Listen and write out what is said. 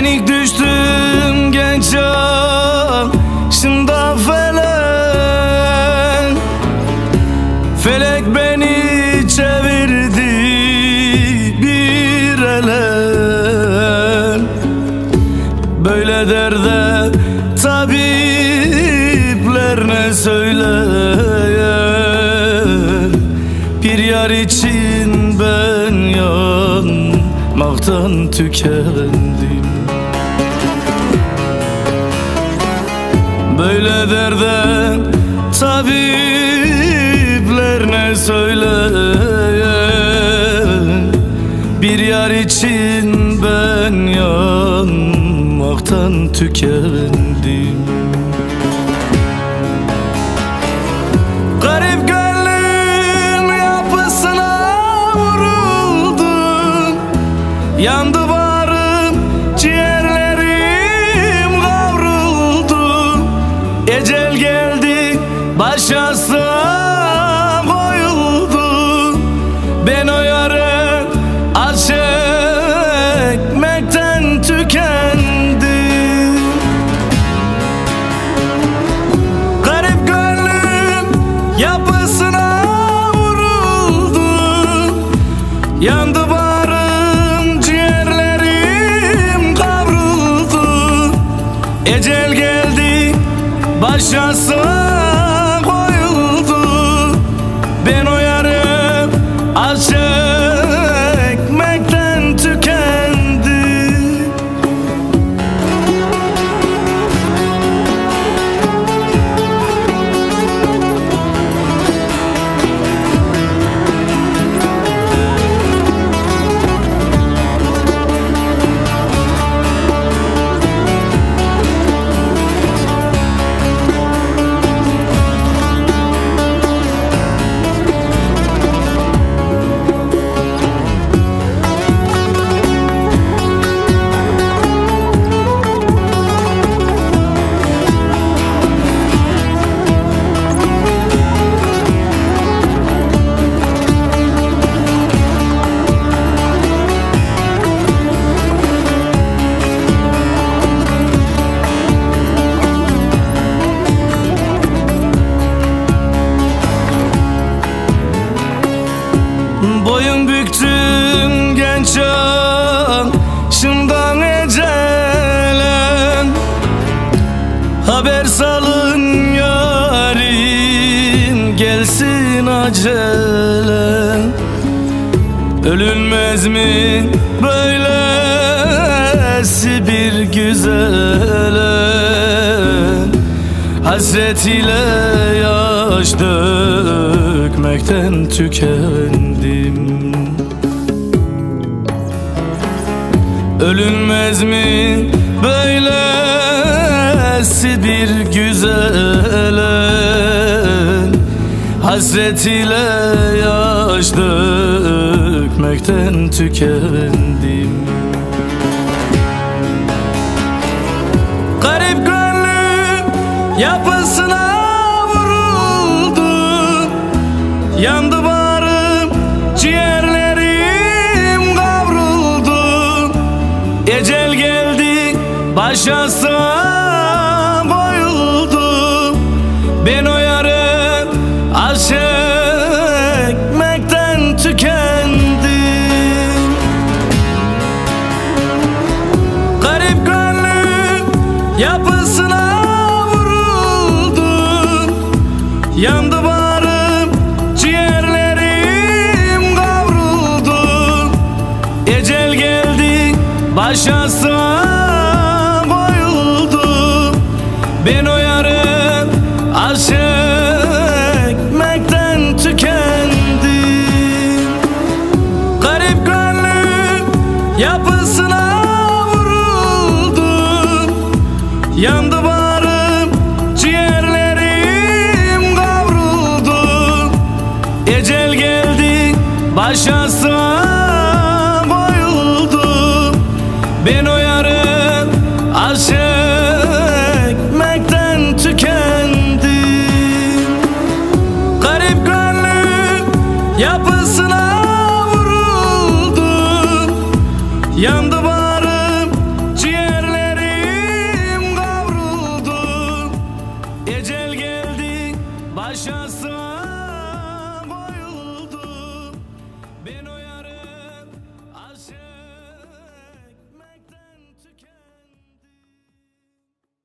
Yenik düştüm genç yaşımda felek Felek beni çevirdi bir ele. Böyle derde tabipler ne söyler? Bir yar için ben yanmaktan tükendim Böyle derde tabipler ne söyler? Bir yar için ben yanmaktan tükendim. Garip gönlüm yapısına vuruldum Yandı başasına koyuldu Ben o yarı az çekmekten tükendim. Garip gönlüm yapısına vuruldu Yandı barım ciğerlerim kavruldu. Ecel geldi başasına Boyun büktüm genç yaşımdan ecelen. Haber salın yarim gelsin acele Ölünmez mi böylesi bir güzele? Hasret ile yaş dökmekten tükendim Ölünmez mi böylesi bir güzele Hasret ile yaş dökmekten tükendim Garip gönlüm yapısına vuruldu. Yandı Ecel geldi başasına koyuldu Ben o yarı az çekmekten tükendim. Garip gönlüm yapısına başasına koyuldu Ben o yarı az çekmekten tükendim. Garip gönlüm yapısına vuruldu Yandı barım Kafasına vuruldum Yandı bağrım Ciğerlerim kavruldu. Ecel geldi Başa sığa